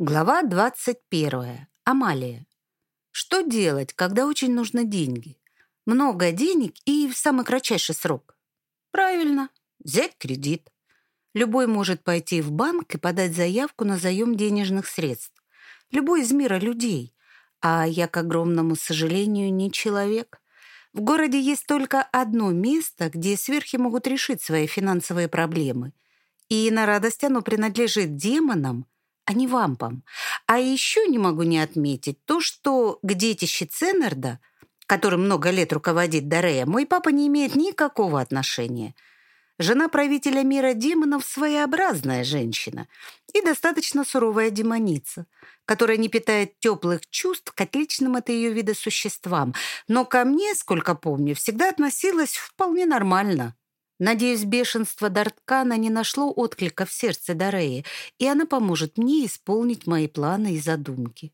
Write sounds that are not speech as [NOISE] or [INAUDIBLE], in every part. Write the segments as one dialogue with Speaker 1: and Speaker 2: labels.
Speaker 1: Глава 21. Амалия. Что делать, когда очень нужны деньги? Много денег и в самый кратчайший срок. Правильно, взять кредит. Любой может пойти в банк и подать заявку на заем денежных средств. Любой из мира людей. А я, к огромному сожалению, не человек. В городе есть только одно место, где сверхи могут решить свои финансовые проблемы. И на радость оно принадлежит демонам – а не вампам. А еще не могу не отметить то, что к детище Ценнерда, которым много лет руководит Дарея, мой папа не имеет никакого отношения. Жена правителя мира демонов – своеобразная женщина и достаточно суровая демоница, которая не питает теплых чувств к отличным от ее вида существам, но ко мне, сколько помню, всегда относилась вполне нормально. Надеюсь, бешенство Дарткана не нашло отклика в сердце Дареи, и она поможет мне исполнить мои планы и задумки.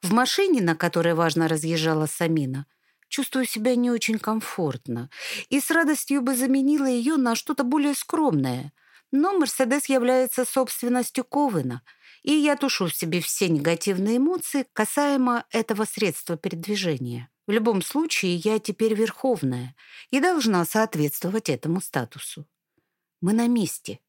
Speaker 1: В машине, на которой важно разъезжала Самина, чувствую себя не очень комфортно и с радостью бы заменила ее на что-то более скромное. Но Мерседес является собственностью Ковена, и я тушу в себе все негативные эмоции касаемо этого средства передвижения. В любом случае, я теперь верховная и должна соответствовать этому статусу. Мы на месте,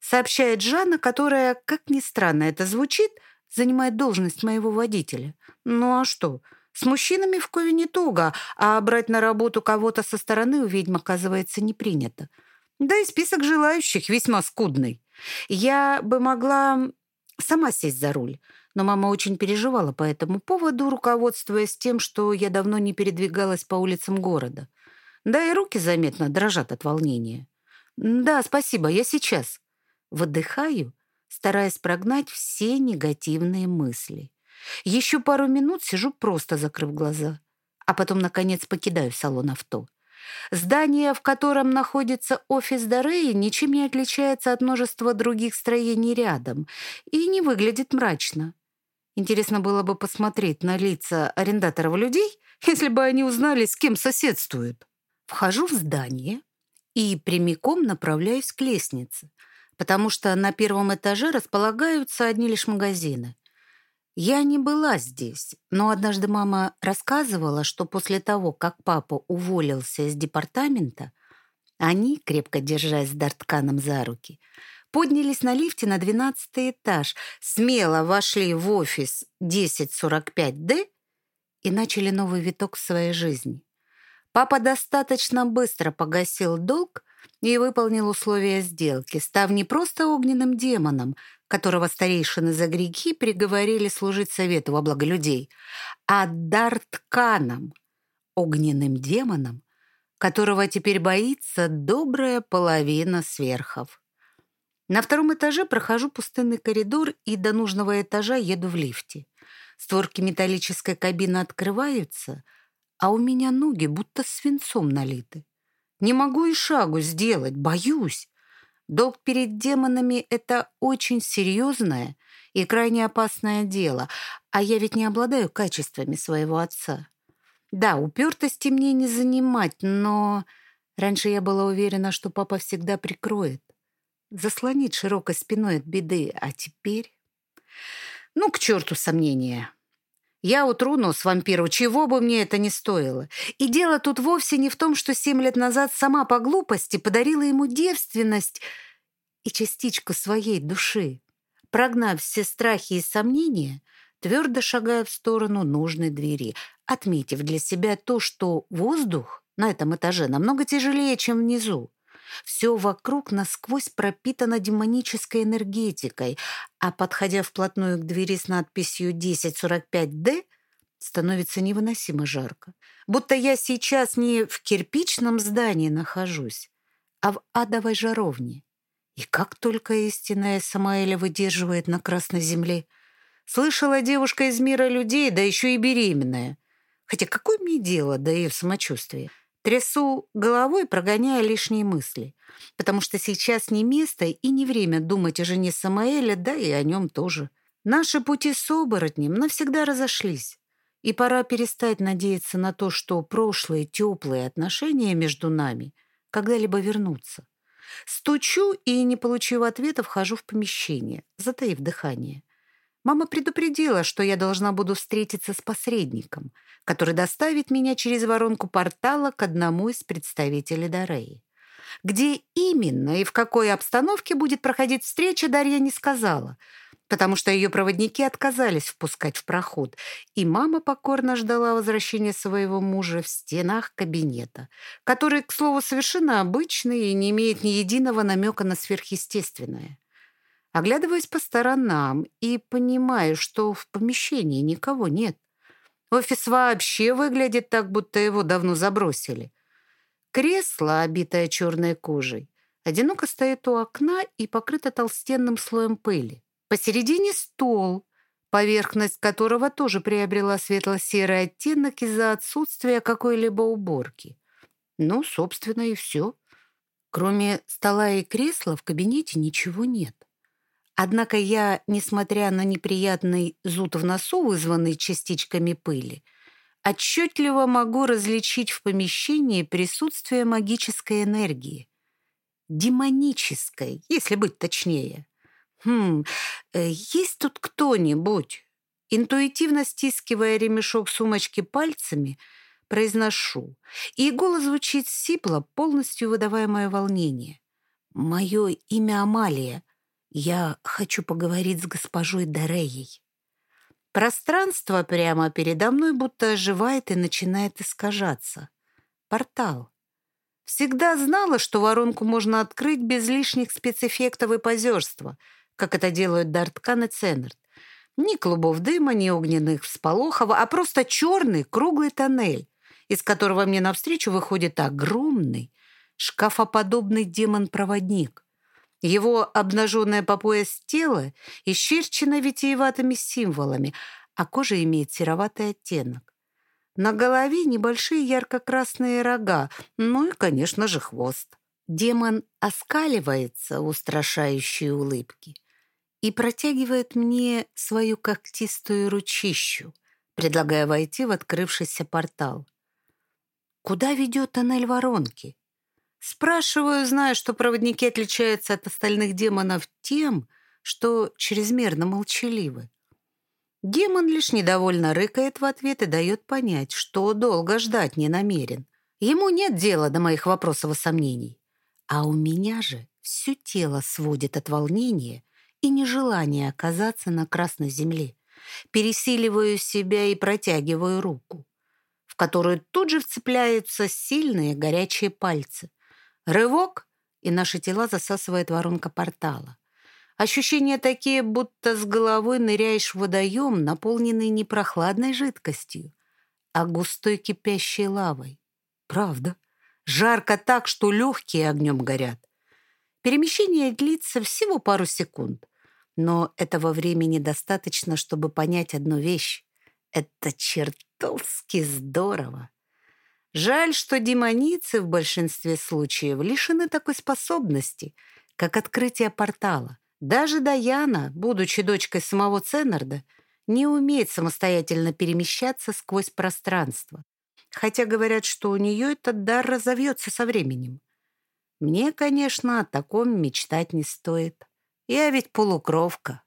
Speaker 1: сообщает Жанна, которая, как ни странно это звучит, занимает должность моего водителя. Ну а что? С мужчинами в Кове туго, а брать на работу кого-то со стороны у ведьм, оказывается, не принято. Да и список желающих весьма скудный. Я бы могла сама сесть за руль, но мама очень переживала по этому поводу, руководствуясь тем, что я давно не передвигалась по улицам города. Да и руки заметно дрожат от волнения. «Да, спасибо, я сейчас». Выдыхаю, стараясь прогнать все негативные мысли. Еще пару минут сижу просто закрыв глаза, а потом, наконец, покидаю салон авто. Здание, в котором находится офис Дореи, ничем не отличается от множества других строений рядом и не выглядит мрачно. Интересно было бы посмотреть на лица арендаторов людей, [LAUGHS] если бы они узнали, с кем соседствуют. Вхожу в здание и прямиком направляюсь к лестнице, потому что на первом этаже располагаются одни лишь магазины. Я не была здесь, но однажды мама рассказывала, что после того, как папа уволился из департамента, они, крепко держась с Дартканом за руки, поднялись на лифте на 12 этаж, смело вошли в офис 1045D и начали новый виток в своей жизни. Папа достаточно быстро погасил долг и выполнил условия сделки, став не просто огненным демоном, которого старейшины за греки приговорили служить совету во благо людей, а Дартканом, огненным демоном, которого теперь боится добрая половина сверхов. На втором этаже прохожу пустынный коридор и до нужного этажа еду в лифте. Створки металлической кабины открываются, а у меня ноги будто свинцом налиты. Не могу и шагу сделать, боюсь. Долг перед демонами — это очень серьезное и крайне опасное дело, а я ведь не обладаю качествами своего отца. Да, упертости мне не занимать, но раньше я была уверена, что папа всегда прикроет заслонить широкой спиной от беды, а теперь... Ну, к черту сомнения. Я утру нос вампиру, чего бы мне это ни стоило. И дело тут вовсе не в том, что семь лет назад сама по глупости подарила ему девственность и частичку своей души. Прогнав все страхи и сомнения, твердо шагая в сторону нужной двери, отметив для себя то, что воздух на этом этаже намного тяжелее, чем внизу. Все вокруг насквозь пропитано демонической энергетикой, а подходя вплотную к двери с надписью 1045D, становится невыносимо жарко. Будто я сейчас не в кирпичном здании нахожусь, а в адовой жаровне. И как только истинная Самаэля выдерживает на Красной Земле. Слышала девушка из мира людей, да еще и беременная. Хотя какое мне дело до ее самочувствия? Трясу головой, прогоняя лишние мысли, потому что сейчас не место и не время думать о жене Самаэля, да и о нем тоже. Наши пути с оборотнем навсегда разошлись, и пора перестать надеяться на то, что прошлые теплые отношения между нами когда-либо вернутся. Стучу и, не получив ответа, вхожу в помещение, затаив дыхание. Мама предупредила, что я должна буду встретиться с посредником, который доставит меня через воронку портала к одному из представителей Дореи. Где именно и в какой обстановке будет проходить встреча, Дарья не сказала, потому что ее проводники отказались впускать в проход, и мама покорно ждала возвращения своего мужа в стенах кабинета, который, к слову, совершенно обычный и не имеет ни единого намека на сверхъестественное. Оглядываюсь по сторонам и понимаю, что в помещении никого нет. Офис вообще выглядит так, будто его давно забросили. Кресло, обитое черной кожей, одиноко стоит у окна и покрыто толстенным слоем пыли. Посередине стол, поверхность которого тоже приобрела светло-серый оттенок из-за отсутствия какой-либо уборки. Ну, собственно, и все. Кроме стола и кресла в кабинете ничего нет. Однако я, несмотря на неприятный зуд в носу, вызванный частичками пыли, отчетливо могу различить в помещении присутствие магической энергии. Демонической, если быть точнее. Хм, э, есть тут кто-нибудь? Интуитивно стискивая ремешок сумочки пальцами, произношу, и голос звучит сипло, полностью выдавая мое волнение. «Мое имя Амалия. Я хочу поговорить с госпожой Дареей. Пространство прямо передо мной будто оживает и начинает искажаться. Портал. Всегда знала, что воронку можно открыть без лишних спецэффектов и позерства, как это делают Дарткан и Ценнерт. Ни клубов дыма, ни огненных всполохов, а просто черный круглый тоннель, из которого мне навстречу выходит огромный, шкафоподобный демон-проводник. Его обнаженное по пояс тело исчерчено витиеватыми символами, а кожа имеет сероватый оттенок. На голове небольшие ярко-красные рога, ну и, конечно же, хвост. Демон оскаливается в устрашающей улыбке и протягивает мне свою когтистую ручищу, предлагая войти в открывшийся портал. Куда ведет тоннель воронки? Спрашиваю, зная, что проводники отличаются от остальных демонов тем, что чрезмерно молчаливы. Демон лишь недовольно рыкает в ответ и дает понять, что долго ждать не намерен. Ему нет дела до моих вопросов и сомнений. А у меня же все тело сводит от волнения и нежелания оказаться на красной земле. Пересиливаю себя и протягиваю руку, в которую тут же вцепляются сильные горячие пальцы. Рывок, и наши тела засасывает воронка портала. Ощущения такие, будто с головой ныряешь в водоем, наполненный не прохладной жидкостью, а густой кипящей лавой. Правда. Жарко так, что легкие огнем горят. Перемещение длится всего пару секунд, но этого времени достаточно, чтобы понять одну вещь. Это чертовски здорово. Жаль, что демоницы в большинстве случаев лишены такой способности, как открытие портала. Даже Даяна, будучи дочкой самого Ценнерда, не умеет самостоятельно перемещаться сквозь пространство. Хотя говорят, что у нее этот дар разовьется со временем. Мне, конечно, о таком мечтать не стоит. Я ведь полукровка.